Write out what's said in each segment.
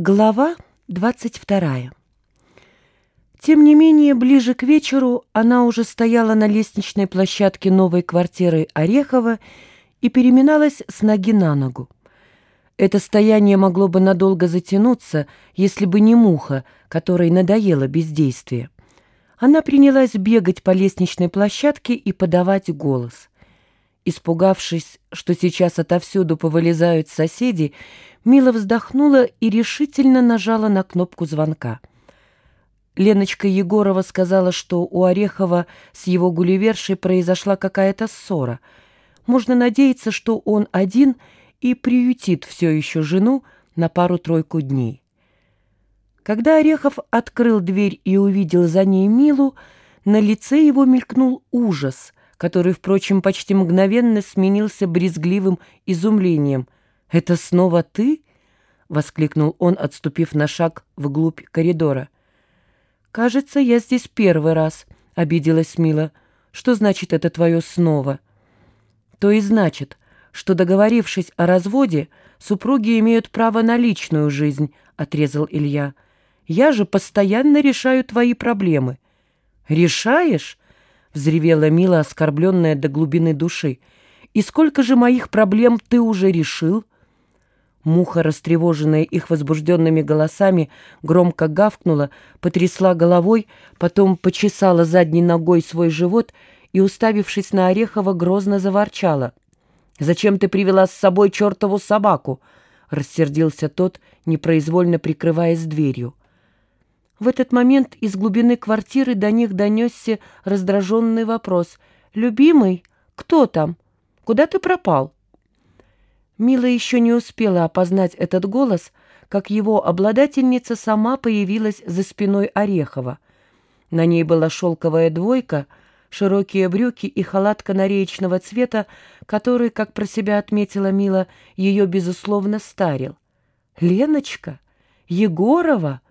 Глава двадцать вторая. Тем не менее, ближе к вечеру она уже стояла на лестничной площадке новой квартиры Орехова и переминалась с ноги на ногу. Это стояние могло бы надолго затянуться, если бы не муха, которой надоело бездействие. Она принялась бегать по лестничной площадке и подавать голос. Испугавшись, что сейчас отовсюду повылезают соседи, Мила вздохнула и решительно нажала на кнопку звонка. Леночка Егорова сказала, что у Орехова с его гулливершей произошла какая-то ссора. Можно надеяться, что он один и приютит все еще жену на пару-тройку дней. Когда Орехов открыл дверь и увидел за ней Милу, на лице его мелькнул ужас, который, впрочем, почти мгновенно сменился брезгливым изумлением — «Это снова ты?» — воскликнул он, отступив на шаг вглубь коридора. «Кажется, я здесь первый раз», — обиделась Мила. «Что значит это твое снова?» «То и значит, что, договорившись о разводе, супруги имеют право на личную жизнь», — отрезал Илья. «Я же постоянно решаю твои проблемы». «Решаешь?» — взревела Мила, оскорбленная до глубины души. «И сколько же моих проблем ты уже решил?» Муха, растревоженная их возбужденными голосами, громко гавкнула, потрясла головой, потом почесала задней ногой свой живот и, уставившись на Орехова, грозно заворчала. «Зачем ты привела с собой чертову собаку?» — рассердился тот, непроизвольно прикрываясь дверью. В этот момент из глубины квартиры до них донесся раздраженный вопрос. «Любимый, кто там? Куда ты пропал?» Мила еще не успела опознать этот голос, как его обладательница сама появилась за спиной Орехова. На ней была шелковая двойка, широкие брюки и халат канареечного цвета, который, как про себя отметила Мила, ее, безусловно, старил. «Леночка? Егорова?» —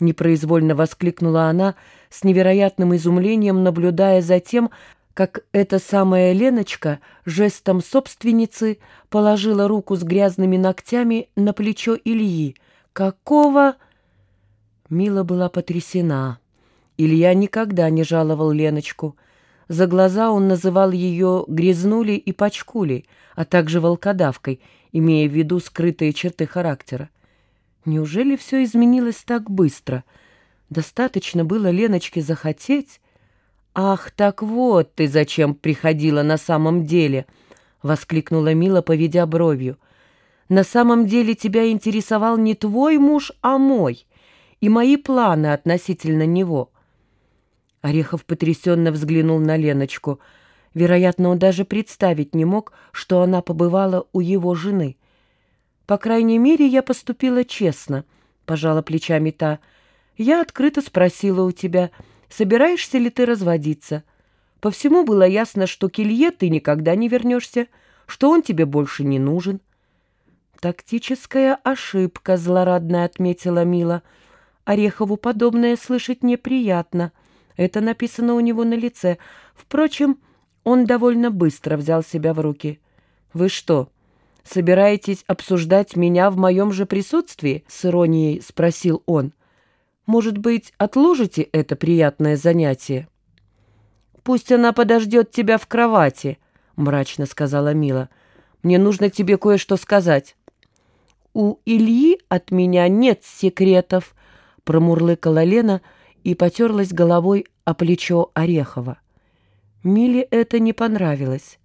непроизвольно воскликнула она с невероятным изумлением, наблюдая за тем, как эта самая Леночка жестом собственницы положила руку с грязными ногтями на плечо Ильи. «Какого?» Мила была потрясена. Илья никогда не жаловал Леночку. За глаза он называл ее грязнулей и пачкулей, а также волкодавкой, имея в виду скрытые черты характера. Неужели все изменилось так быстро? Достаточно было Леночке захотеть, «Ах, так вот ты зачем приходила на самом деле!» — воскликнула Мила, поведя бровью. «На самом деле тебя интересовал не твой муж, а мой, и мои планы относительно него». Орехов потрясенно взглянул на Леночку. Вероятно, он даже представить не мог, что она побывала у его жены. «По крайней мере, я поступила честно», — пожала плечами та. «Я открыто спросила у тебя...» собираешься ли ты разводиться. По всему было ясно, что к Илье ты никогда не вернешься, что он тебе больше не нужен. «Тактическая ошибка», — злорадно отметила Мила. Орехову подобное слышать неприятно. Это написано у него на лице. Впрочем, он довольно быстро взял себя в руки. «Вы что, собираетесь обсуждать меня в моем же присутствии?» — с иронией спросил он. Может быть, отложите это приятное занятие?» «Пусть она подождет тебя в кровати», — мрачно сказала Мила. «Мне нужно тебе кое-что сказать». «У Ильи от меня нет секретов», — промурлыкала Лена и потерлась головой о плечо Орехова. Миле это не понравилось.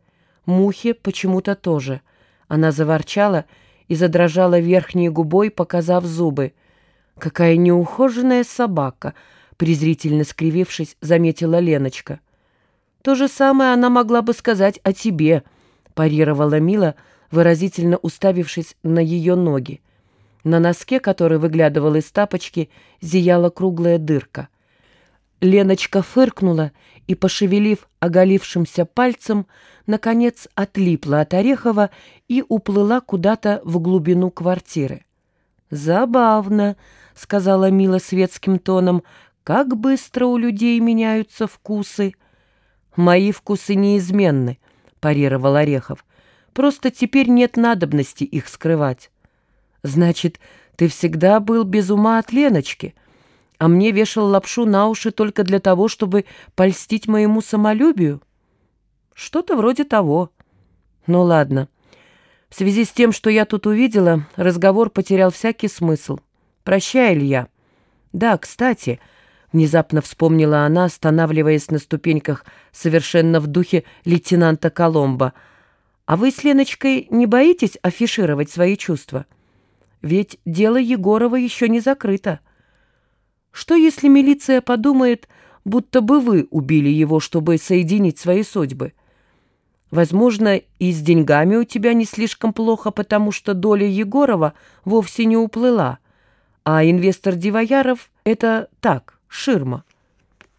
Мухе почему-то тоже. Она заворчала и задрожала верхней губой, показав зубы — «Какая неухоженная собака!» — презрительно скривившись, заметила Леночка. «То же самое она могла бы сказать о тебе», — парировала Мила, выразительно уставившись на ее ноги. На носке, который выглядывал из тапочки, зияла круглая дырка. Леночка фыркнула и, пошевелив оголившимся пальцем, наконец отлипла от Орехова и уплыла куда-то в глубину квартиры. «Забавно», — сказала Мила светским тоном, — «как быстро у людей меняются вкусы». «Мои вкусы неизменны», — парировал Орехов. «Просто теперь нет надобности их скрывать». «Значит, Ты всегда был без ума от Леночки, а мне вешал лапшу на уши только для того, чтобы польстить моему самолюбию. Что-то вроде того. Ну ладно. В связи с тем, что я тут увидела, разговор потерял всякий смысл. Прощай, Илья. Да, кстати, внезапно вспомнила она, останавливаясь на ступеньках совершенно в духе лейтенанта Коломбо. А вы с Леночкой не боитесь афишировать свои чувства? Ведь дело Егорова еще не закрыто. Что, если милиция подумает, будто бы вы убили его, чтобы соединить свои судьбы? Возможно, и с деньгами у тебя не слишком плохо, потому что доля Егорова вовсе не уплыла, а инвестор Дивояров — это так, ширма.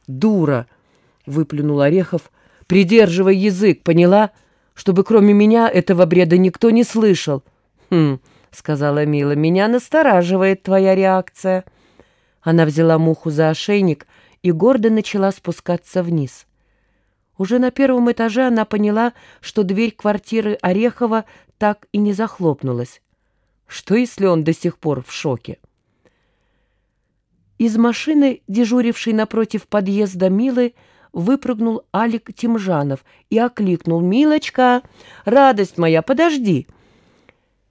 «Дура!» — выплюнул Орехов. «Придерживай язык, поняла? Чтобы кроме меня этого бреда никто не слышал». «Хм», — сказала Мила, — «меня настораживает твоя реакция». Она взяла муху за ошейник и гордо начала спускаться вниз. Уже на первом этаже она поняла, что дверь квартиры Орехова так и не захлопнулась. Что, если он до сих пор в шоке? Из машины, дежурившей напротив подъезда Милы, выпрыгнул Алик Тимжанов и окликнул «Милочка, радость моя, подожди!»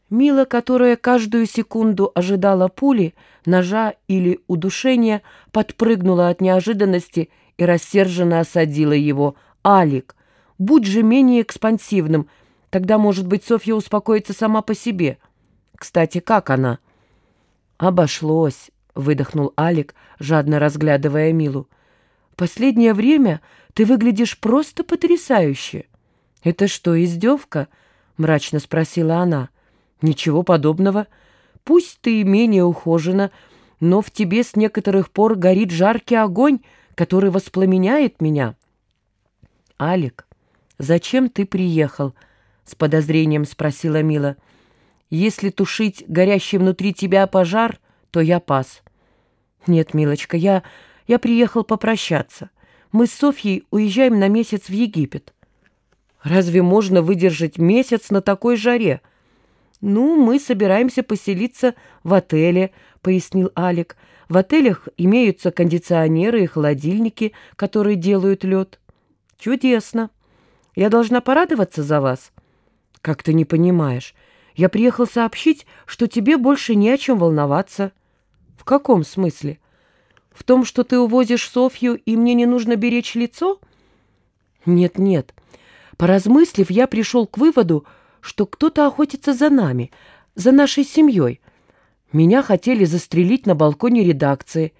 Мила, которая каждую секунду ожидала пули, ножа или удушения, подпрыгнула от неожиданности и рассерженно осадила его – Алик, будь же менее экспансивным, тогда, может быть, Софья успокоится сама по себе. Кстати, как она?» «Обошлось», — выдохнул Алик, жадно разглядывая Милу. «Последнее время ты выглядишь просто потрясающе». «Это что, издевка?» — мрачно спросила она. «Ничего подобного. Пусть ты менее ухожена, но в тебе с некоторых пор горит жаркий огонь, который воспламеняет меня». «Алик, зачем ты приехал?» — с подозрением спросила Мила. «Если тушить горящий внутри тебя пожар, то я пас». «Нет, милочка, я, я приехал попрощаться. Мы с Софьей уезжаем на месяц в Египет». «Разве можно выдержать месяц на такой жаре?» «Ну, мы собираемся поселиться в отеле», — пояснил Алик. «В отелях имеются кондиционеры и холодильники, которые делают лед». «Чудесно. Я должна порадоваться за вас?» «Как ты не понимаешь? Я приехал сообщить, что тебе больше не о чем волноваться». «В каком смысле? В том, что ты увозишь Софью, и мне не нужно беречь лицо?» «Нет-нет. Поразмыслив, я пришел к выводу, что кто-то охотится за нами, за нашей семьей. Меня хотели застрелить на балконе редакции.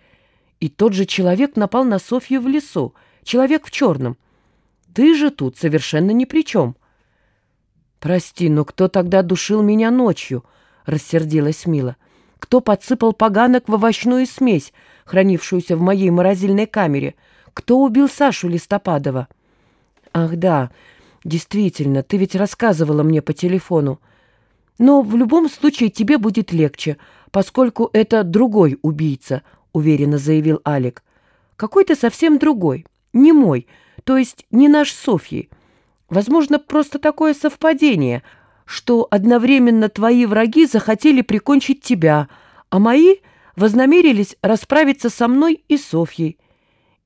И тот же человек напал на Софью в лесу, человек в черном». Ты же тут совершенно ни при чем. Прости, но кто тогда душил меня ночью? Рассердилась Мила. Кто подсыпал поганок в овощную смесь, хранившуюся в моей морозильной камере? Кто убил Сашу Листопадова? Ах да, действительно, ты ведь рассказывала мне по телефону. Но в любом случае тебе будет легче, поскольку это другой убийца, уверенно заявил Алик. Какой-то совсем другой, не мой, то есть не наш Софьи. Возможно, просто такое совпадение, что одновременно твои враги захотели прикончить тебя, а мои вознамерились расправиться со мной и Софьей.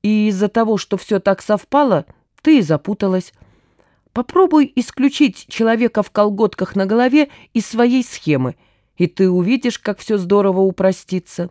И из-за того, что все так совпало, ты и запуталась. Попробуй исключить человека в колготках на голове из своей схемы, и ты увидишь, как все здорово упростится».